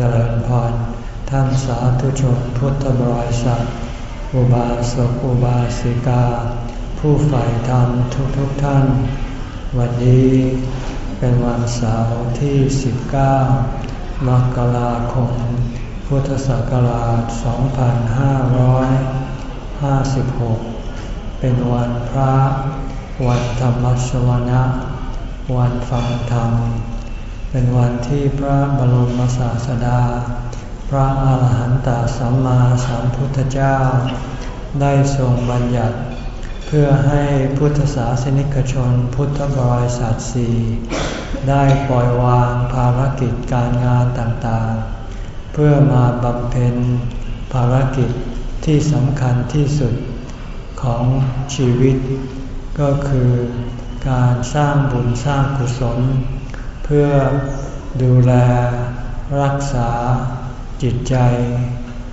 เจริญพร ท่านสาธุชนพุทธบริษัท อุบาสกอุบาสิกา ผู้ใฝ่ธรรมทุกทุกท่าน วันนี้เป็นวันเสาร์ที่ 19 มกราคม พุทธศักราช 2556 เป็นวันพระ วันธรรมชวนะ วันฟังธรรม เป็นวันที่พระบรมศาสดา พระอาหารหันตสัมมาสัมพุทธเจ้า ได้ทรงบัญญัติ เพื่อให้พุทธศาสนิกชนพุทธบริษัทสีได้ปล่อยวางภารกิจการงานต่างๆ เพื่อมาบำเพ็ญภารกิจที่สำคัญที่สุดของชีวิต ก็คือการสร้างบุญสร้างกุศล พื่อดูแลรักษาจิตใจ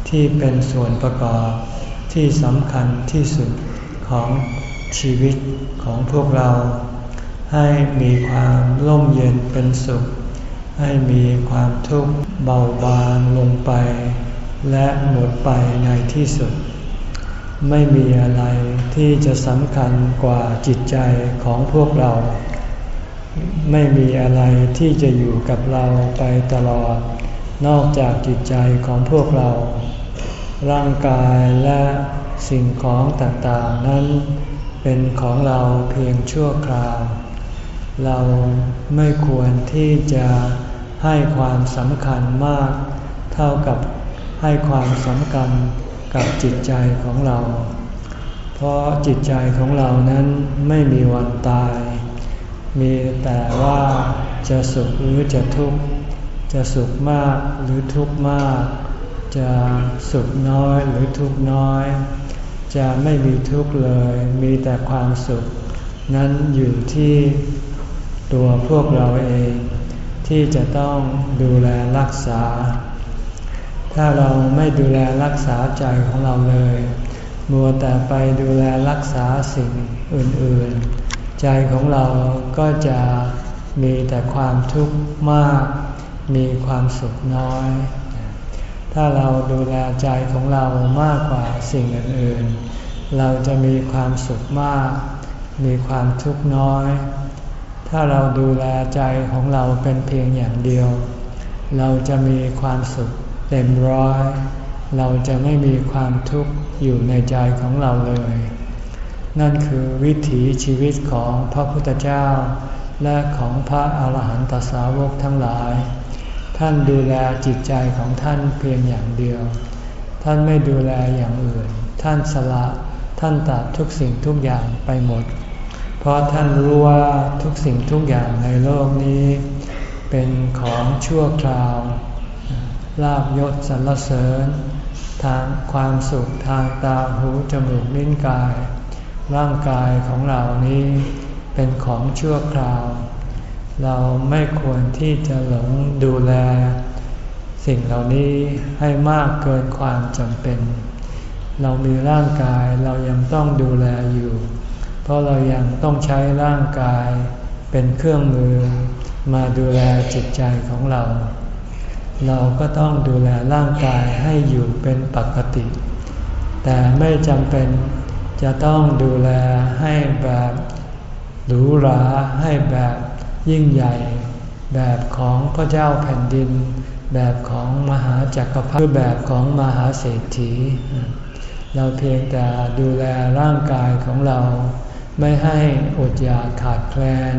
ที่เป็นส่วนประกอบที่สำคัญที่สุดของชีวิตของพวกเรา ให้มีความร่มเย็นเป็นสุข ให้มีความทุกข์เบาบางลงไป และหมดไปในที่สุด ไม่มีอะไรที่จะสำคัญกว่าจิตใจของพวกเรา ไม่มีอะไรที่จะอยู่กับเราไปตลอด นอกจากจิตใจของพวกเรา ร่างกายและสิ่งของต่างๆ นั้นเป็นของเราเพียงชั่วคราว เราไม่ควรที่จะให้ความสำคัญมาก เท่ากับให้ความสำคัญกับจิตใจของเรา เพราะจิตใจของเรานั้นไม่มีวันตาย มีแต่ว่าจะสุขหรือจะทุกข์ จะสุขมากหรือทุกข์มาก จะสุขน้อยหรือทุกข์น้อย จะไม่มีทุกข์เลย มีแต่ความสุข นั้นอยู่ที่ตัวพวกเราเอง ที่จะต้องดูแลรักษา ถ้าเราไม่ดูแลรักษาใจของเราเลย มัวแต่ไปดูแลรักษาสิ่งอื่นๆ ใจของเราก็จะมีแต่ความทุกข์มาก มีความสุขน้อย ถ้าเราดูแลใจของเรามากกว่าสิ่งอื่นๆ เราจะมีความสุขมาก มีความทุกข์น้อย ถ้าเราดูแลใจของเราเป็นเพียงอย่างเดียว เราจะมีความสุขเต็มร้อย เราจะไม่มีความทุกข์อยู่ในใจของเราเลย นั่นคือวิถีชีวิตของพระพุทธเจ้า และของพระอาหารหันตสาวกทั้งหลาย ท่านดูแลจิตใจของท่านเพียงอย่างเดียว ท่านไม่ดูแลอย่างอื่น ท่านสละท่านตัดทุกสิ่งทุกอย่างไปหมด เพราะท่านรู้ว่าทุกสิ่งทุกอย่างในโลกนี้ เป็นของชั่วคราว ลาบยศสรรเสริญ ทางความสุขทางตาหูจมูกลิ้นกาย ร่างกายของเรานี้เป็นของชั่วคราว เราไม่ควรที่จะหลงดูแล สิ่งเหล่านี้ให้มากเกินความจำเป็น เรามีร่างกายเรายังต้องดูแลอยู่ เพราะเรายังต้องใช้ร่างกายเป็นเครื่องมือมาดูแลจิตใจของเรา เราก็ต้องดูแลร่างกายให้อยู่เป็นปกติ แต่ไม่จำเป็น จะต้องดูแลให้แบบหรูหราให้แบบยิ่งใหญ่ แบบของพระเจ้าแผ่นดิน แบบของมหาจักรพรรดิแบบของมหาเศรษฐี เราเพียงแต่ดูแลร่างกายของเรา ไม่ให้อดอยากขาดแคลน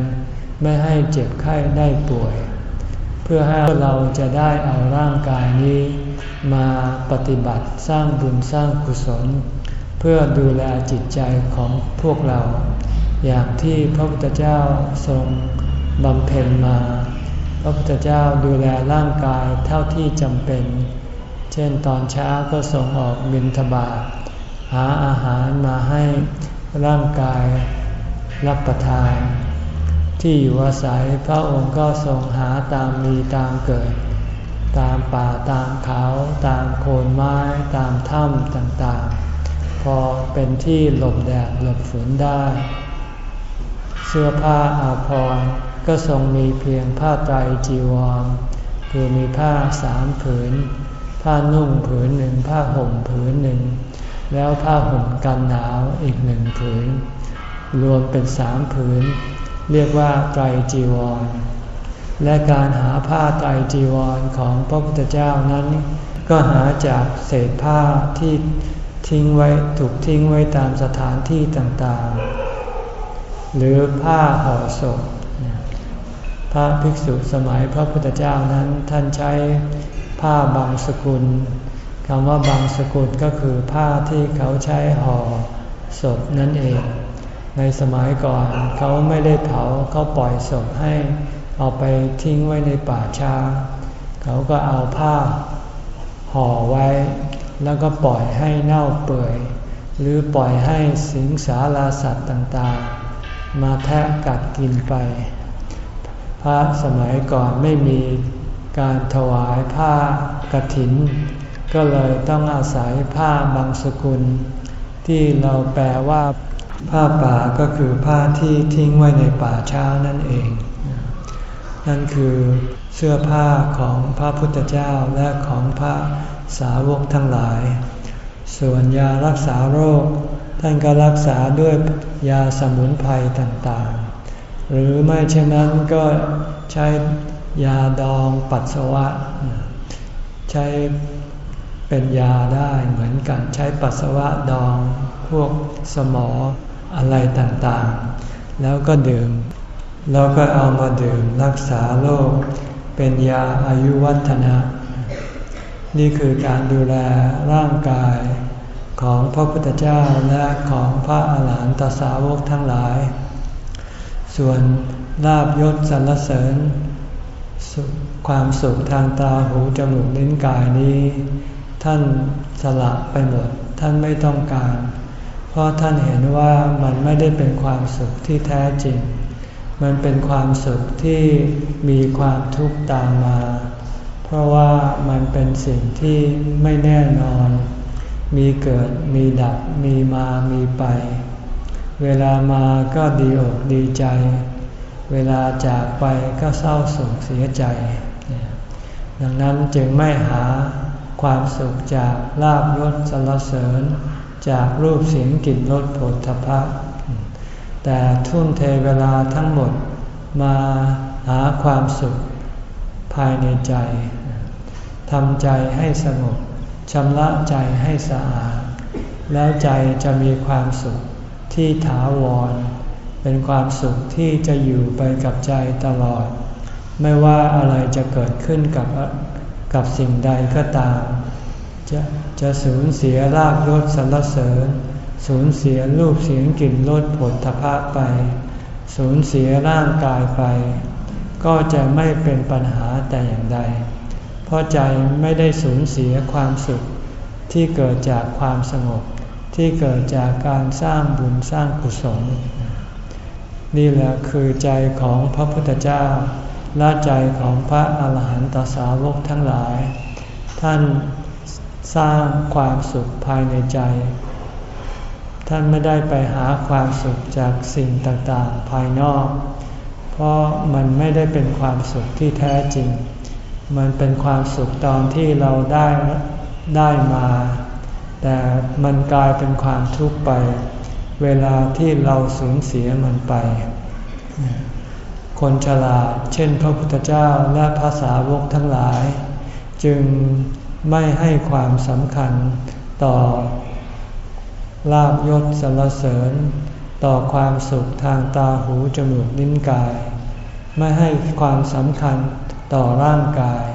ไม่ให้เจ็บไข้ได้ป่วย เพื่อให้เราจะได้เอาร่างกายนี้ มาปฏิบัติสร้างบุญสร้างกุศล เพื่อดูแลจิตใจของพวกเรา อย่างที่พระพุทธเจ้าทรงบำเพ็ญมา พระพุทธเจ้าดูแลร่างกายเท่าที่จำเป็น เช่นตอนเช้าก็ส่งออกบินทบาทหาอาหารมาให้ร่างกายรับประทาน ที่อยู่อาศัยพระองค์ก็ทรงหาตามมีตามเกิด ตามป่าตามเขา ตามโคนไม้ ตามถ้ำต่างๆ อเป็นที่หลบแดดหลบฝนได้ เสื้อผ้าอาภรณ์ก็ทรงมีเพียงผ้าไตรจีวร คือมีผ้าสามผืน ผ้านุ่งผืนหนึ่งผ้าห่มผืนหนึ่ง แล้วผ้าห่มกันหนาวอีกหนึ่งผืน รวมเป็นสามผืน เรียกว่าไตรจีวร และการหาผ้าไตรจีวรของพระพุทธเจ้านั้น ก็หาจากเศษผ้าที่ ทิ้งไว้ถูกทิ้งไว้ตามสถานที่ต่างๆ หรือผ้าห่อศพพระภิกษุสมัยพระพุทธเจ้านั้นท่านใช้ผ้าบางสกุลคำว่าบางสกุลก็คือผ้าที่เขาใช้ห่อศพนั่นเอง ในสมัยก่อนเขาไม่ได้เผาเขาปล่อยศพให้เอาไปทิ้งไว้ในป่าช้า เขาก็เอาผ้าห่อไว้ แล้วก็ปล่อยให้เน่าเปื่อย หรือปล่อยให้สิงสาราสัตว์ต่างๆ มาแทะกัดกินไป พระสมัยก่อนไม่มีการถวายผ้ากรถิน ก็เลยต้องอาศัยผ้าบางสกุล ที่เราแปลว่า ผ้าป่าก็คือผ้าที่ทิ้งไว้ในป่าช้านั่นเอง นั่นคือเสื้อผ้าของพระพุทธเจ้าและของพระ สาวกทั้งหลาย ส่วนยารักษาโรค ท่านก็รักษาด้วยยาสมุนไพรต่างๆ หรือไม่เช่นนั้นก็ใช้ยาดองปัสสาวะ ใช้เป็นยาได้เหมือนกันใช้ปัสสาวะดอง พวกสมออะไรต่างๆ แล้วก็ดื่ม แล้วก็เอามาดื่มรักษาโรคเป็นยาอายุวัฒนะ นี่คือการดูแลร่างกายของพระพุทธเจ้าและของพระอาหารหันตสาวกทั้งหลาย ส่วนลาบยศสรรเสริญ ความสุขทางตาหูจมูกลิ้นกายนี้ ท่านสละไปหมดท่านไม่ต้องการ เพราะท่านเห็นว่ามันไม่ได้เป็นความสุขที่แท้จริง มันเป็นความสุขที่มีความทุกข์ตามมา เพราะว่ามันเป็นสิ่งที่ไม่แน่นอน มีเกิดมีดับมีมามีไป เวลามาก็ดีอกดีใจ เวลาจากไปก็เศร้าโศกเสียใจ ดังนั้นจึงไม่หาความสุขจากลาบยศสรรเสริญ จากรูปเสียงกลิ่นรสผลทพะ แต่ทุ่มเทเวลาทั้งหมดมาหาความสุข ภายในใจทำใจให้สงบชำระใจให้สะอาด แล้วใจจะมีความสุขที่ถาวร เป็นความสุขที่จะอยู่ไปกับใจตลอด ไม่ว่าอะไรจะเกิดขึ้นกับกับสิ่งใดก็ตาม จะจะสูญเสียรากยศสรรเสริญ สูญเสียรูปเสียงกลิ่นรสผลทพะไป สูญเสียร่างกายไป ก็จะไม่เป็นปัญหาแต่อย่างใด เพราะใจไม่ได้สูญเสียความสุขที่เกิดจากความสงบ ที่เกิดจากการสร้างบุญสร้างกุศล นี่แหละคือใจของพระพุทธเจ้าและใจของพระอาหารหันตสาวกทั้งหลาย ท่านสร้างความสุขภายในใจ ท่านไม่ได้ไปหาความสุขจากสิ่งต่างๆ ภายนอก เพราะมันไม่ได้เป็นความสุขที่แท้จริง มันเป็นความสุขตอนที่เราได้ได้มา แต่มันกลายเป็นความทุกข์ไป เวลาที่เราสูญเสียมันไป คนฉลาดเช่นพระพุทธเจ้าและภาษาวกทั้งหลาย จึงไม่ให้ความสำคัญต่อลาบยศสรรเสริญ ต่อความสุขทางตาหูจมูกลิ้นกาย ไม่ให้ความสำคัญต่อร่างกาย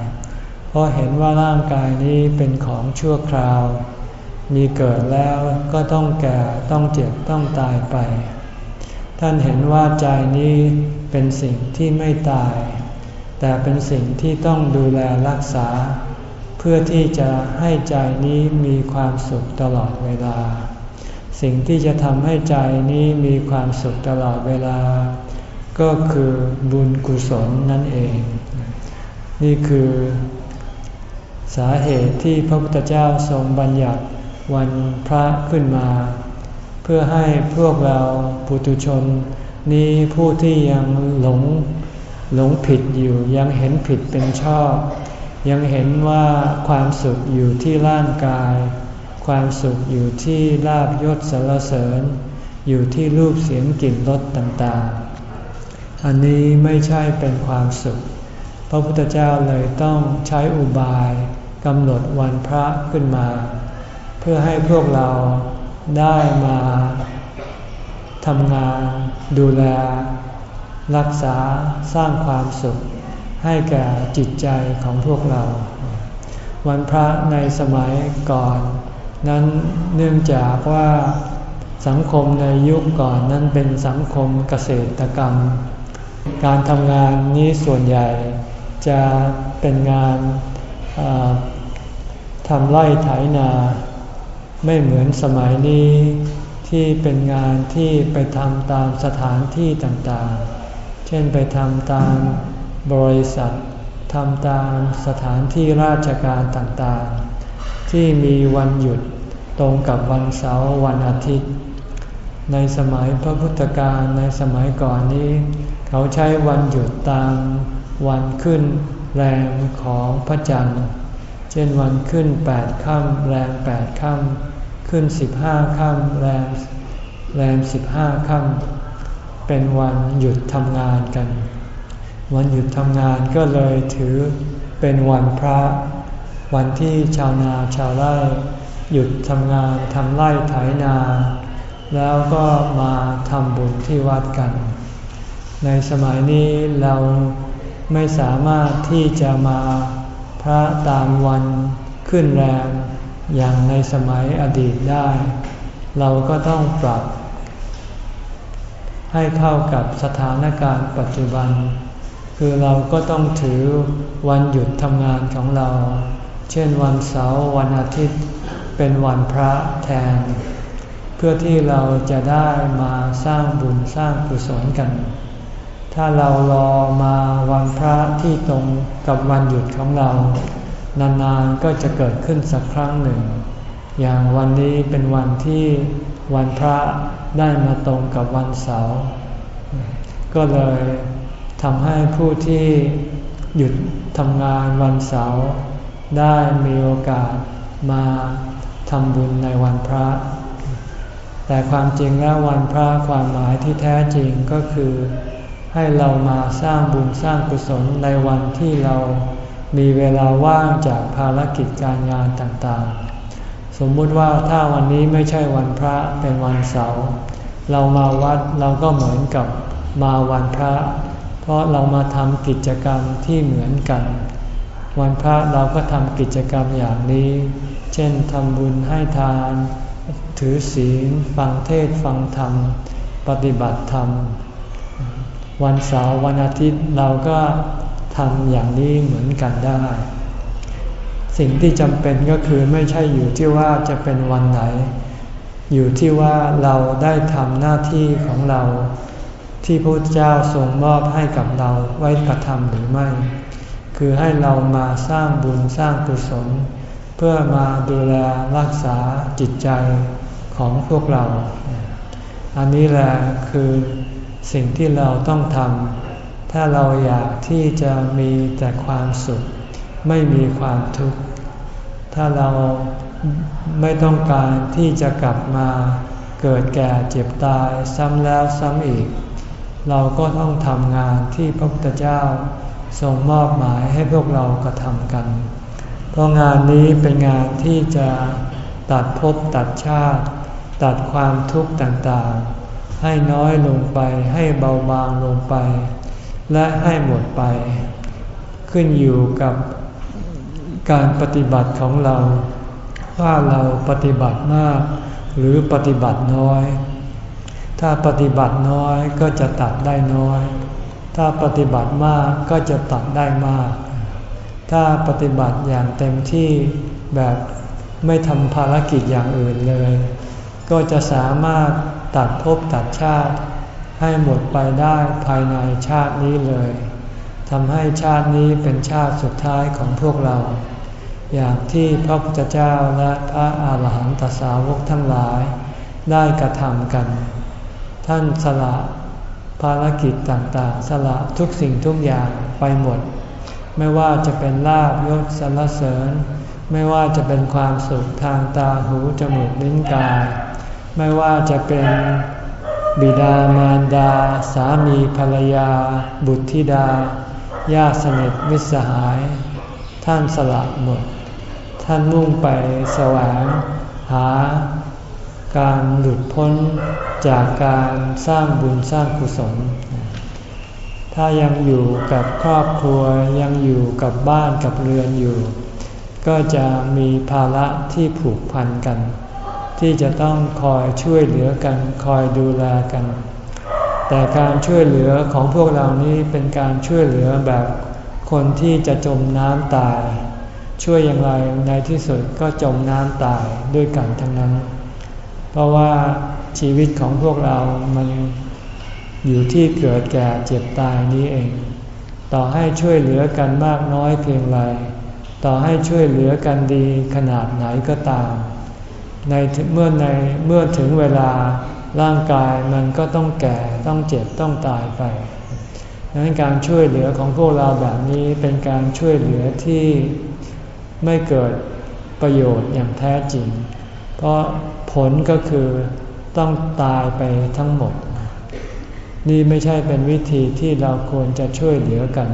เพราะเห็นว่าร่างกายนี้เป็นของชั่วคราว มีเกิดแล้วก็ต้องแก่ต้องเจ็บต้องตายไป ท่านเห็นว่าใจนี้เป็นสิ่งที่ไม่ตาย แต่เป็นสิ่งที่ต้องดูแลรักษา เพื่อที่จะให้ใจนี้มีความสุขตลอดเวลา สิ่งที่จะทำให้ใจนี้มีความสุขตลอดเวลา ก็คือบุญกุศลนั่นเอง นี่คือ สาเหตุที่พระพุทธเจ้าทรงบัญญัติวันพระขึ้นมา เพื่อให้พวกเราปุถุชน นี้ผู้ที่ยังหลงหลงผิดอยู่ยังเห็นผิดเป็นชอบ ยังเห็นว่าความสุขอยู่ที่ร่างกาย ความสุขอยู่ที่ลาบยศสารเสริญ อยู่ที่รูปเสียงกลิ่นรสต่างๆ อันนี้ไม่ใช่เป็นความสุข พระพุทธเจ้าเลยต้องใช้อุบายกำหนดวันพระขึ้นมา เพื่อให้พวกเราได้มาทำงานดูแล รักษาสร้างความสุข ให้แก่จิตใจของพวกเรา วันพระในสมัยก่อน นั้นเนื่องจากว่าสังคมในยุคก่อนนั้นเป็นสังคมเกษตรกรรม การทำงานนี้ส่วนใหญ่จะเป็นงานทำไร่ไถนา ไม่เหมือนสมัยนี้ที่เป็นงานที่ไปทำตามสถานที่ต่างๆ เช่นไปทำตามบริษัททำตามสถานที่ราชการต่างๆ ที่มีวันหยุดตรงกับวันเสาร์วันอาทิตย์ ในสมัยพระพุทธการในสมัยก่อนนี้ เขาใช้วันหยุดตามวันขึ้นแรงของพระจันทร์ เช่นวันขึ้นแปดค่ำแรงแปดค่ำขึ้นสิบห้าค่ำแรงแรงสิบห้าค่ำเป็นวันหยุดทำงานกัน วันหยุดทำงานก็เลยถือเป็นวันพระ วันที่ชาวนาชาวไร่ หยุดทำงานทำไร่ไถนา แล้วก็มาทำบุญที่วัดกัน ในสมัยนี้เราไม่สามารถที่จะมาพระตามวันขึ้นแรงอย่างในสมัยอดีตได้ เราก็ต้องปรับ ให้เข้ากับสถานการณ์ปัจจุบัน คือเราก็ต้องถือวันหยุดทำงานของเรา เช่นวันเสาร์วันอาทิตย์เป็นวันพระแทน เพื่อที่เราจะได้มาสร้างบุญสร้างกุศลกัน ถ้าเรารอมาวันพระที่ตรงกับวันหยุดของเรา นานๆก็จะเกิดขึ้นสักครั้งหนึ่ง อย่างวันนี้เป็นวันที่วันพระได้มาตรงกับวันเสาร์ก็เลยทำให้ผู้ที่หยุดทำงานวันเสาร์ ได้มีโอกาสมาทำบุญในวันพระ แต่ความจริงแล้ววันพระความหมายที่แท้จริงก็คือ ให้เรามาสร้างบุญสร้างกุศลในวันที่เรามีเวลาว่างจากภารกิจการงานต่างๆ สมมุติว่าถ้าวันนี้ไม่ใช่วันพระเป็นวันเสาร์เรามาวัดเราก็เหมือนกับมาวันพระ เพราะเรามาทำกิจกรรมที่เหมือนกัน วันพระเราก็ทำกิจกรรมอย่างนี้ เช่นทำบุญให้ทาน ถือศีล ฟังเทศฟังธรรม ปฏิบัติธรรม วันเสาร์วันอาทิตย์เราก็ทำอย่างนี้เหมือนกันได้ สิ่งที่จำเป็นก็คือไม่ใช่อยู่ที่ว่าจะเป็นวันไหน อยู่ที่ว่าเราได้ทำหน้าที่ของเรา ที่พระเจ้าทรงมอบให้กับเราไว้กระทำหรือไม่ คือให้เรามาสร้างบุญสร้างกุศล เพื่อมาดูแลรักษาจิตใจของพวกเรา อันนี้แหละคือสิ่งที่เราต้องทำถ้าเราอยากที่จะมีแต่ความสุข ไม่มีความทุกข์ ถ้าเราไม่ต้องการที่จะกลับมาเกิดแก่เจ็บตายซ้ำแล้วซ้ำอีก เราก็ต้องทำงานที่พระพุทธเจ้า ทรงมอบหมายให้พวกเรากระทำกัน เพราะงานนี้เป็นงานที่จะตัดภพตัดชาติ ตัดความทุกข์ต่างๆ ให้น้อยลงไปให้เบาบางลงไป และให้หมดไป ขึ้นอยู่กับการปฏิบัติของเรา ว่าเราปฏิบัติมาก หรือปฏิบัติน้อย ถ้าปฏิบัติน้อยก็จะตัดได้น้อย ถ้าปฏิบัติมากก็จะตัดได้มาก ถ้าปฏิบัติอย่างเต็มที่แบบไม่ทำภารกิจอย่างอื่นเลย ก็จะสามารถตัดภพตัดชาติให้หมดไปได้ภายในชาตินี้เลยทำให้ชาตินี้เป็นชาติสุดท้ายของพวกเรา อย่างที่พระพุทธเจ้าและพระอาหารหันตสาวกทั้งหลายได้กระทำกัน ท่านสละ ภารกิจต่างๆ สละทุกสิ่งทุกอย่างไปหมด ไม่ว่าจะเป็นลาบยศสรรเสริญ ไม่ว่าจะเป็นความสุขทางตาหูจมูกลิ้นกาย ไม่ว่าจะเป็นบิดามารดา สามีภรรยา บุตรธิดาญาติสนิทมิตรสหาย ท่านสละหมด ท่านมุ่งไปแสวงหา การหลุดพ้นจากการสร้างบุญสร้างกุศล ถ้ายังอยู่กับครอบครัวยังอยู่กับบ้านกับเรือนอยู่ ก็จะมีภาระที่ผูกพันกัน ที่จะต้องคอยช่วยเหลือกันคอยดูแลกัน แต่การช่วยเหลือของพวกเรานี้เป็นการช่วยเหลือแบบคนที่จะจมน้ำตาย ช่วยอย่างไรในที่สุดก็จมน้ำตายด้วยกันทั้งนั้น เพราะว่าชีวิตของพวกเรามันอยู่ที่เกิดแก่เจ็บตายนี้เอง ต่อให้ช่วยเหลือกันมากน้อยเพียงไร ต่อให้ช่วยเหลือกันดีขนาดไหนก็ตาม ในเมื่อในเมื่อถึงเวลาร่างกายมันก็ต้องแก่ต้องเจ็บต้องตายไปดังนั้นการช่วยเหลือของพวกเราแบบนี้เป็นการช่วยเหลือที่ไม่เกิดประโยชน์อย่างแท้จริง เพราะ ผลก็คือต้องตายไปทั้งหมด นี่ไม่ใช่เป็นวิธีที่เราควรจะช่วยเหลือกัน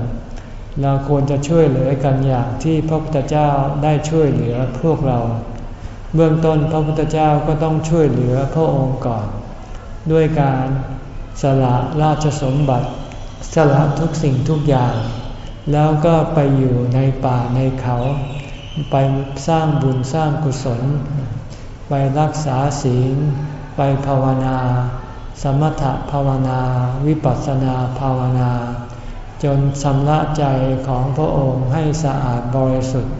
เราควรจะช่วยเหลือกันอย่างที่พระพุทธเจ้าได้ช่วยเหลือพวกเรา เบื้องต้นพระพุทธเจ้าก็ต้องช่วยเหลือพระองค์ก่อน ด้วยการสละราชสมบัติ สละทุกสิ่งทุกอย่าง แล้วก็ไปอยู่ในป่าในเขา ไปสร้างบุญสร้างกุศล ไปรักษาศีล ไปภาวนา สมถภาวนา วิปัสสนาภาวนา จนชำระใจของพระองค์ให้สะอาดบริสุทธิ์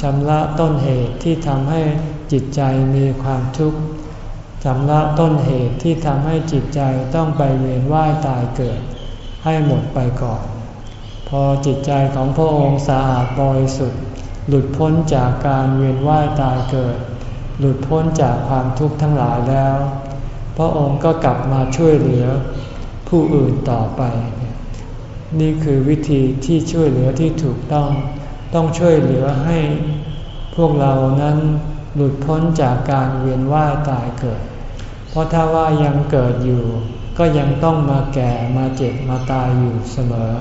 ชำระต้นเหตุที่ทำให้จิตใจมีความทุกข์ชำระต้นเหตุที่ทำให้จิตใจต้องไปเวียนว่ายตายเกิด ให้หมดไปก่อน พอจิตใจของพระองค์สะอาดบริสุทธิ์ หลุดพ้นจากการเวียนว่ายตายเกิด หลุดพ้นจากความทุกข์ทั้งหลายแล้ว พระองค์ก็กลับมาช่วยเหลือผู้อื่นต่อไป นี่คือวิธีที่ช่วยเหลือที่ถูกต้อง ต้องช่วยเหลือให้พวกเรานั้นหลุดพ้นจากการเวียนว่ายตายเกิด เพราะถ้าว่ายังเกิดอยู่ ก็ยังต้องมาแก่มาเจ็บมาตายอยู่เสมอ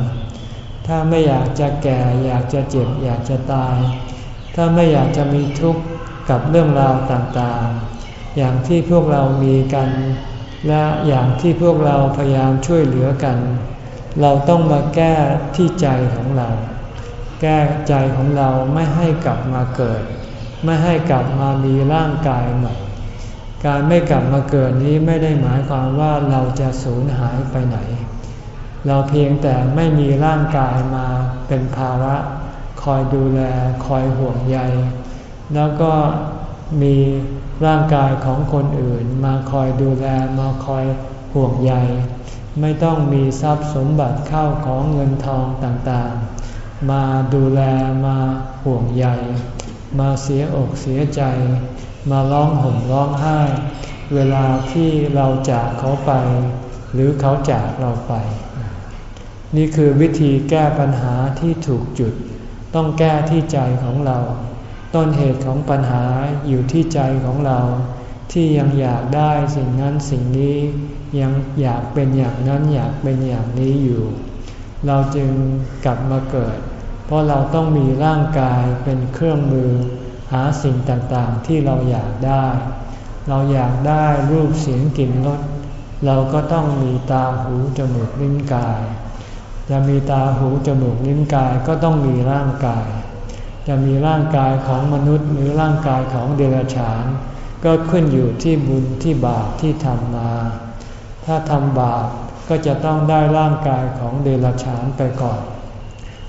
ถ้าไม่อยากจะแก่อยากจะเจ็บอยากจะตาย ถ้าไม่อยากจะมีทุกข์ กับเรื่องราวต่างๆ อย่างที่พวกเรามีกัน และอย่างที่พวกเราพยายามช่วยเหลือกัน เราต้องมาแก้ที่ใจของเรา แก้ใจของเราไม่ให้กลับมาเกิด ไม่ให้กลับมามีร่างกายใหม่การไม่กลับมาเกิดนี้ไม่ได้หมายความว่าเราจะสูญหายไปไหน เราเพียงแต่ไม่มีร่างกายมาเป็นภาระ คอยดูแล คอยห่วงใย แล้วก็มีร่างกายของคนอื่น มาคอยดูแลมาคอยห่วงใยไม่ต้องมีทรัพย์สมบัติเข้าของเงินทองต่างๆ มาดูแลมาห่วงใยมาเสียอกเสียใจ มาร้องห่มร้องไห้ เวลาที่เราจากเขาไป หรือเขาจากเราไป นี่คือวิธีแก้ปัญหาที่ถูกจุด ต้องแก้ที่ใจของเรา ต้นเหตุของปัญหาอยู่ที่ใจของเรา ที่ยังอยากได้สิ่งนั้นสิ่งนี้ยังอยากเป็นอย่างนั้นอยากเป็นอย่างนี้อยู่ เราจึงกลับมาเกิด เพราะเราต้องมีร่างกายเป็นเครื่องมือ หาสิ่งต่างๆที่เราอยากได้ เราอยากได้รูปเสียงกลิ่นรสเราก็ต้องมีตาหูจมูกลิ้นกาย จะมีตาหูจมูกลิ้นกายก็ต้องมีร่างกาย จะมีร่างกายของมนุษย์หรือร่างกายของเดรัจฉาน ก็ขึ้นอยู่ที่บุญที่บาปที่ทำมา ถ้าทำบาปก็จะต้องได้ร่างกายของเดรัจฉานไปก่อน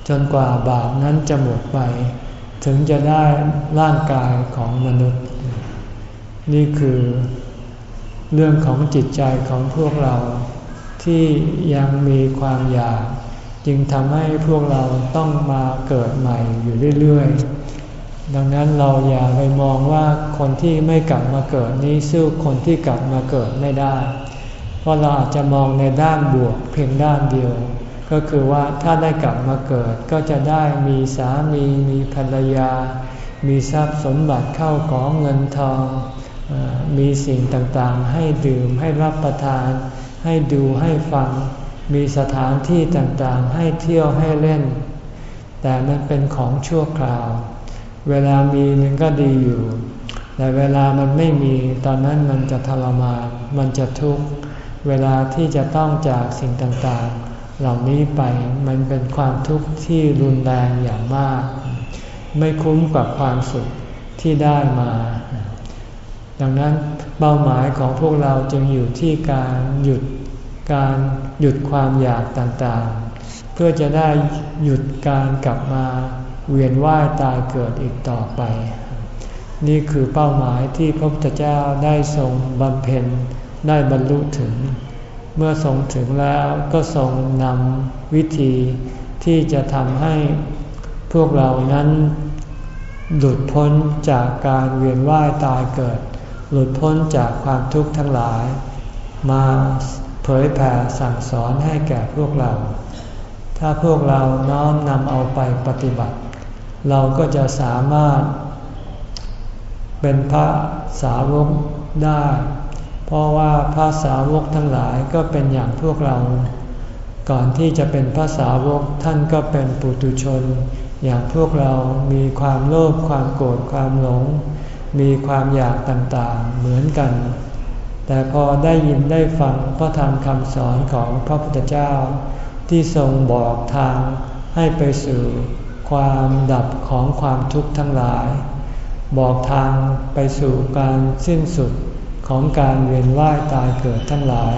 จนกว่าบาปนั้นจะหมดไป ถึงจะได้ร่างกายของมนุษย์ นี่คือ เรื่องของจิตใจของพวกเราที่ยังมีความอยาก จึงทำให้พวกเราต้องมาเกิดใหม่อยู่เรื่อยๆ ดังนั้นเราอย่าไปมองว่าคนที่ไม่กลับมาเกิดนี้สู้คนที่กลับมาเกิดไม่ได้ เพราะเราอาจจะมองในด้านบวกเพียงด้านเดียว ก็คือว่าถ้าได้กลับมาเกิดก็จะได้มีสามีมีภรรยา มีทรัพย์สมบัติเข้าของเงินทอง มีสิ่งต่างๆ ให้ดื่มให้รับประทาน ให้ดูให้ฟัง มีสถานที่ต่างๆให้เที่ยวให้เล่น แต่มันเป็นของชั่วคราว เวลามีมันก็ดีอยู่ แต่เวลามันไม่มีตอนนั้นมันจะทรมาน มันจะทุกข์ เวลาที่จะต้องจากสิ่งต่างๆ เหล่านี้ไปมันเป็นความทุกข์ที่รุนแรงอย่างมาก ไม่คุ้มกับความสุขที่ได้มา ดังนั้นเป้าหมายของพวกเราจึงอยู่ที่การหยุด การหยุดความอยากต่างๆ เพื่อจะได้หยุดการกลับมาเวียนว่ายตายเกิดอีกต่อไป นี่คือเป้าหมายที่พระพุทธเจ้าได้ทรงบำเพ็ญได้บรรลุถึง เมื่อทรงถึงแล้วก็ทรงนำวิธีที่จะทำให้พวกเรานั้น หลุดพ้นจากการเวียนว่ายตายเกิด หลุดพ้นจากความทุกข์ทั้งหลาย มา เผยแผ่สั่งสอนให้แก่พวกเรา ถ้าพวกเราน้อมนำเอาไปปฏิบัติ เราก็จะสามารถ เป็นพระสาวกได้ เพราะว่าพระสาวกทั้งหลายก็เป็นอย่างพวกเรา ก่อนที่จะเป็นพระสาวกท่านก็เป็นปุตุชน อย่างพวกเรามีความโลภความโกรธความหลง มีความอยากต่างๆ เหมือนกัน แต่พอได้ยินได้ฟังพระธรรมคำสอนของพระพุทธเจ้า ที่ทรงบอกทางให้ไปสู่ความดับของความทุกข์ทั้งหลาย บอกทางไปสู่การสิ้นสุดของการเวียนว่ายตายเกิดทั้งหลาย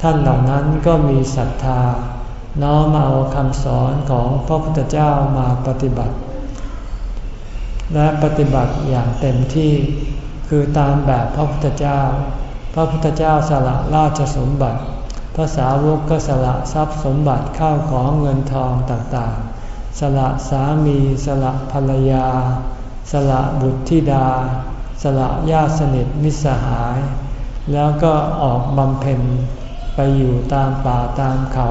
ท่านเหล่านั้นก็มีศรัทธา น้อมเอาคำสอนของพระพุทธเจ้ามาปฏิบัติ และปฏิบัติอย่างเต็มที่ คือตามแบบพระพุทธเจ้า พระพุทธเจ้าสละราชสมบัติภาษาวกก็สละทรัพย์สมบัติข้าวของเงินทองต่างๆ สละสามี สละภรรยา สละบุตรธิดา สละญาติสนิทมิสหาย แล้วก็ออกบำเพ็ญไปอยู่ตามป่าตามเขา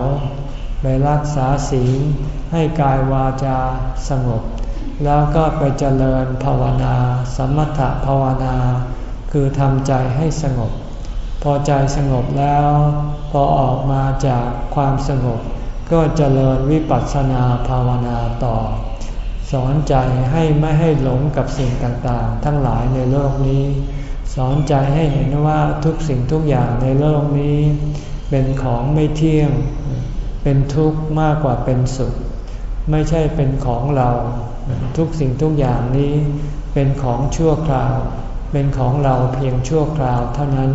ไปรักษาศีลให้กายวาจาสงบ แล้วก็ไปเจริญภาวนา สมถะภาวนา คือทำใจให้สงบ พอใจสงบแล้ว พอออกมาจากความสงบ ก็เจริญวิปัสสนาภาวนาต่อ สอนใจให้ไม่ให้หลงกับสิ่งต่างๆ ทั้งหลายในโลกนี้ สอนใจให้เห็นว่าทุกสิ่งทุกอย่างในโลกนี้ เป็นของไม่เที่ยง เป็นทุกข์มากกว่าเป็นสุข ไม่ใช่เป็นของเรา ทุกสิ่งทุกอย่างนี้เป็นของชั่วคราว เป็นของเราเพียงชั่วคราวเท่านั้น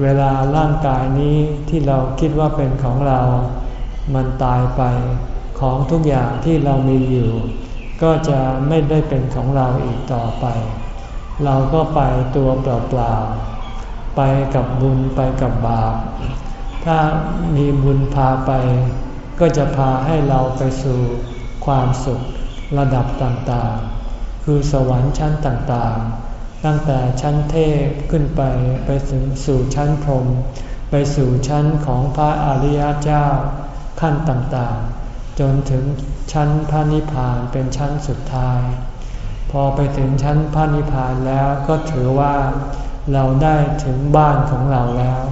เวลาร่างกายนี้ที่เราคิดว่าเป็นของเรา มันตายไป ของทุกอย่างที่เรามีอยู่ ก็จะไม่ได้เป็นของเราอีกต่อไป เราก็ไปตัวเปล่าๆ ไปกับบุญไปกับบาป ถ้ามีบุญพาไป ก็จะพาให้เราไปสู่ความสุข ระดับต่างๆ คือสวรรค์ชั้นต่างๆ ตั้งแต่ชั้นเทพขึ้นไปไปถึงสู่ชั้นพรหมไปสู่ชั้นของพระอริยเจ้าขั้นต่างๆ จนถึงชั้นพระนิพพานเป็นชั้นสุดท้าย พอไปถึงชั้นพระนิพพานแล้วก็ถือว่าเราได้ถึงบ้านของเราแล้ว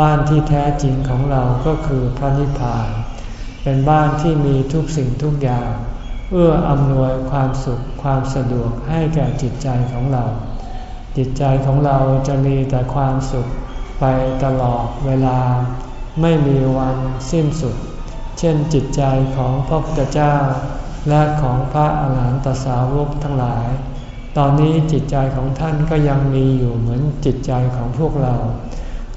บ้านที่แท้จริงของเราก็คือพระนิพพาน เป็นบ้านที่มีทุกสิ่งทุกอย่าง เอื้ออำนวยความสุขความสะดวกให้แก่จิตใจของเรา จิตใจของเราจะมีแต่ความสุขไปตลอดเวลา ไม่มีวันสิ้นสุด เช่นจิตใจของพระพุทธเจ้า และของพระอาหารหันตสาวกทั้งหลาย ตอนนี้จิตใจของท่านก็ยังมีอยู่เหมือนจิตใจของพวกเรา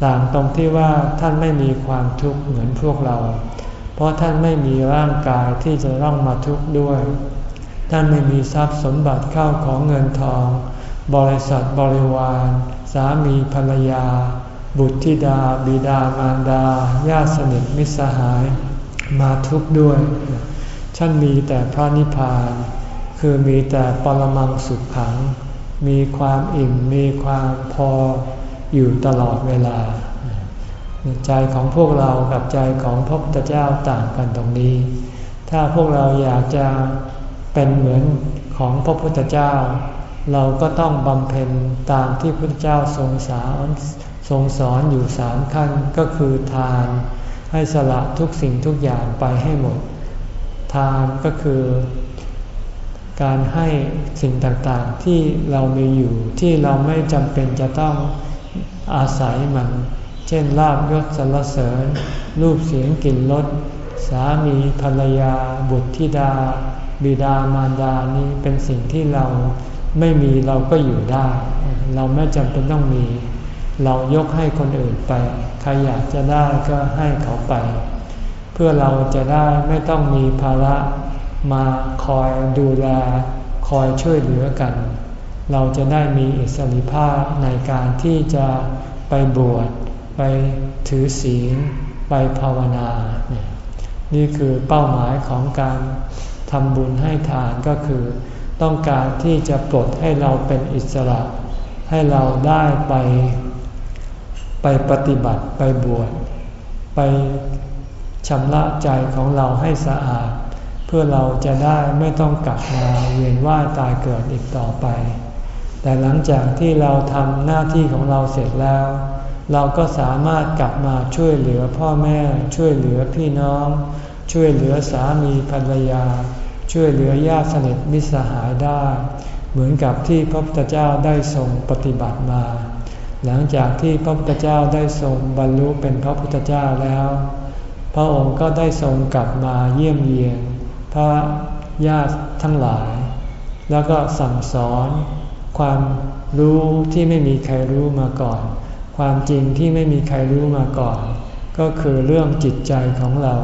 ต่างตรงที่ว่าท่านไม่มีความทุกข์เหมือนพวกเรา ราะท่านไม่มีร่างกายที่จะต้องมาทุกข์ด้วย ท่านไม่มีทรัพย์สมบัติเข้าของเงินทอง บริษัทบริวาร สามีภรรยา บุตรธิดา บิดามารดา ญาติสนิทมิตรสหายมาทุกข์ด้วย ท่านมีแต่พระนิพพาน คือมีแต่ปรมังสุขขัง มีความอิ่ม มีความพออยู่ตลอดเวลา ใจของพวกเรากับใจของพระพุทธเจ้าต่างกันตรงนี้ ถ้าพวกเราอยากจะเป็นเหมือนของพระพุทธเจ้า เราก็ต้องบำเพ็ญตามที่พระพุทธเจ้าทรงสอนทรงสอนอยู่สามขั้นก็คือทาน ให้สละทุกสิ่งทุกอย่างไปให้หมด ทานก็คือการให้สิ่งต่างๆที่เรามีอยู่ที่เราไม่จำเป็นจะต้องอาศัยมัน ช่นลาบยศสรรเสริญ รูปเสียงกลิ่นรสสามีภรรยา บุตรธิดา บิดามารดานี้เป็นสิ่งที่เราไม่มีเราก็อยู่ได้ เราไม่จำเป็นต้องมี เรายกให้คนอื่นไป ใครอยากจะได้ก็ให้เขาไป เพื่อเราจะได้ไม่ต้องมีภาระมาคอยดูแล คอยช่วยเหลือกัน เราจะได้มีอิสริภาพในการที่จะไปบวช ไปถือศีล ไปภาวนา นี่คือเป้าหมายของการทำบุญให้ทานก็คือ ต้องการที่จะปลดให้เราเป็นอิสระ ให้เราได้ไป ไปปฏิบัติไปบวชไปชำระใจของเราให้สะอาด เพื่อเราจะได้ไม่ต้องกลับมาเวียนว่ายตายเกิดอีกต่อไป แต่หลังจากที่เราทำหน้าที่ของเราเสร็จแล้ว เราก็สามารถกลับมาช่วยเหลือพ่อแม่ ช่วยเหลือพี่น้อง ช่วยเหลือสามีภรรยา ช่วยเหลือญาติสนิทมิตรสหายได้ เหมือนกับที่พระพุทธเจ้าได้ทรงปฏิบัติมา หลังจากที่พระพุทธเจ้าได้ทรงบรรลุเป็นพระพุทธเจ้าแล้ว พระองค์ก็ได้ทรงกลับมาเยี่ยมเยียนพระญาติทั้งหลาย แล้วก็สั่งสอนความรู้ที่ไม่มีใครรู้มาก่อน ความจริงที่ไม่มีใครรู้มาก่อน ก็คือเรื่องจิตใจของเรา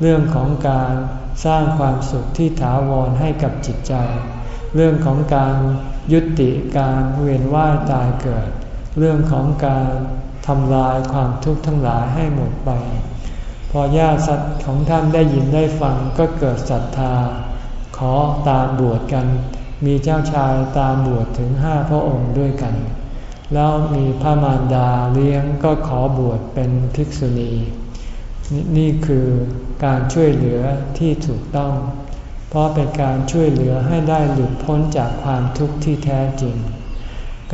เรื่องของการสร้างความสุขที่ถาวรให้กับจิตใจ เรื่องของการยุติการเวียนว่ายตายเกิด เรื่องของการทำลายความทุกข์ทั้งหลายให้หมดไป พอญาติสัตว์ของท่านได้ยินได้ฟังก็เกิดศรัทธา ขอตามบวชกัน มีเจ้าชายตามบวชถึงห้าพระองค์ด้วยกัน แล้วมีพระมารดาเลี้ยงก็ขอบวชเป็นภิกษุณี นี่คือการช่วยเหลือที่ถูกต้อง เพราะเป็นการช่วยเหลือให้ได้หลุดพ้นจากความทุกข์ที่แท้จริง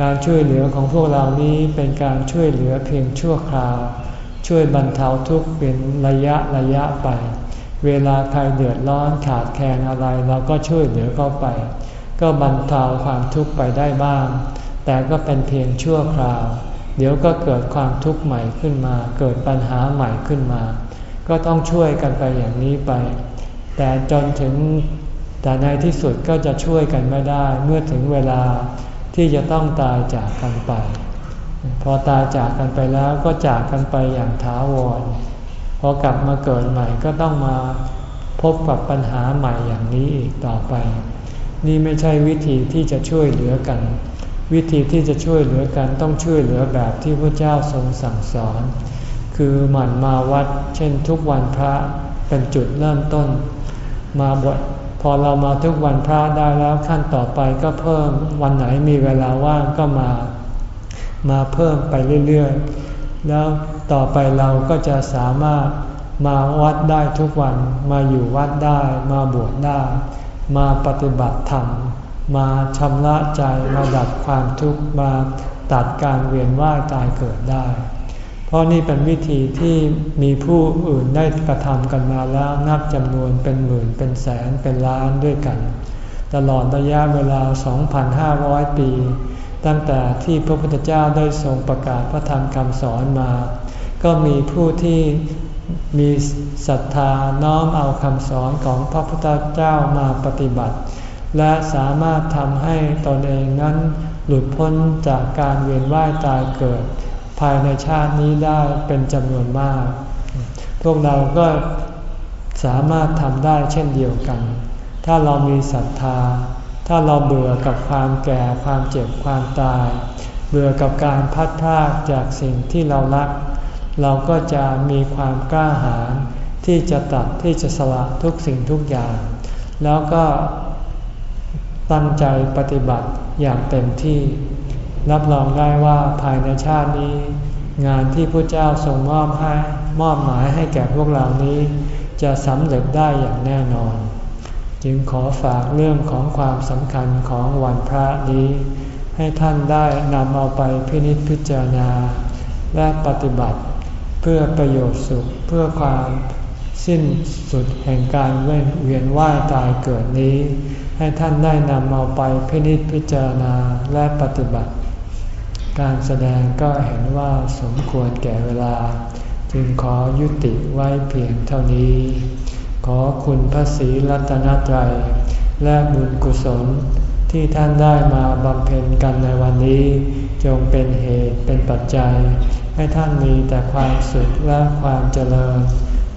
การช่วยเหลือของพวกเรานี้เป็นการช่วยเหลือเพียงชั่วคราว ช่วยบรรเทาทุกข์เป็นระยะระยะไป เวลาใครเดือดร้อนขาดแคลนอะไรเราก็ช่วยเหลือเข้าไป ก็บรรเทาความทุกข์ไปได้บ้าง แต่ก็เป็นเพียงชั่วคราว เดี๋ยวก็เกิดความทุกข์ใหม่ขึ้นมา เกิดปัญหาใหม่ขึ้นมา ก็ต้องช่วยกันไปอย่างนี้ไป แต่จนถึงแต่ในที่สุดก็จะช่วยกันไม่ได้เมื่อถึงเวลาที่จะต้องตายจากกันไป พอตายจากกันไปแล้วก็จากกันไปอย่างท้าวร พอกลับมาเกิดใหม่ก็ต้องมาพบกับปัญหาใหม่อย่างนี้อีกต่อไป นี่ไม่ใช่วิธีที่จะช่วยเหลือกัน วิธีที่จะช่วยเหลือกันต้องช่วยเหลือแบบที่พระเจ้าทรงสั่งสอน คือหมั่นมาวัด เช่นทุกวันพระเป็นจุดเริ่มต้น มาบวชพอเรามาทุกวันพระได้แล้วขั้นต่อไปก็เพิ่มวันไหนมีเวลาว่างก็มา มาเพิ่มไปเรื่อยๆ แล้วต่อไปเราก็จะสามารถมาวัดได้ทุกวัน มาอยู่วัดได้ มาบวชได้ มาปฏิบัติธรรม มาชำระใจมาดับความทุกข์มาตัดการเวียนว่ายตายเกิดได้ เพราะนี่เป็นวิธีที่มีผู้อื่นได้กระทำกันมาแล้วนับจำนวนเป็นหมื่นเป็นแสนเป็นล้านด้วยกัน ตลอดระยะเวลา 2,500 ปี ตั้งแต่ที่พระพุทธเจ้าได้ทรงประกาศพระธรรมคำสอนมา ก็มีผู้ที่มีศรัทธาน้อมเอาคำสอนของพระพุทธเจ้ามาปฏิบัติ และสามารถทำให้ตนเองนั้นหลุดพ้นจากการเวียนว่ายตายเกิด ภายในชาตินี้ได้เป็นจำนวนมาก พวกเราก็สามารถทำได้เช่นเดียวกัน ถ้าเรามีศรัทธา ถ้าเราเบื่อกับความแก่ความเจ็บความตาย เบื่อกับการพัดพากจากสิ่งที่เรารัก เราก็จะมีความกล้าหาญที่จะตัดที่จะสละทุกสิ่งทุกอย่าง แล้วก็ ตั้งใจปฏิบัติอย่างเต็มที่ รับรองได้ว่าภายในชาตินี้ งานที่พระเจ้าทรงมอบให้มอบหมายให้แก่พวกเรานี้ จะสำเร็จได้อย่างแน่นอน จึงขอฝากเรื่องของความสำคัญของวันพระนี้ ให้ท่านได้นำเอาไปพินิจพิจารณา และปฏิบัติ เพื่อประโยชน์สุขเพื่อความสิ้นสุดแห่งการเวียนว่ายตายเกิดนี้ให้ท่านได้นำเอาไปพินิจพิจารณาและปฏิบัติ การแสดงก็เห็นว่าสมควรแก่เวลา จึงขอยุติไว้เพียงเท่านี้ ขอคุณพระศรีรัตนตรัยและบุญกุศลที่ท่านได้มาบำเพ็ญกันในวันนี้ จงเป็นเหตุเป็นปัจจัย ให้ท่านมีแต่ความสุขและความเจริญ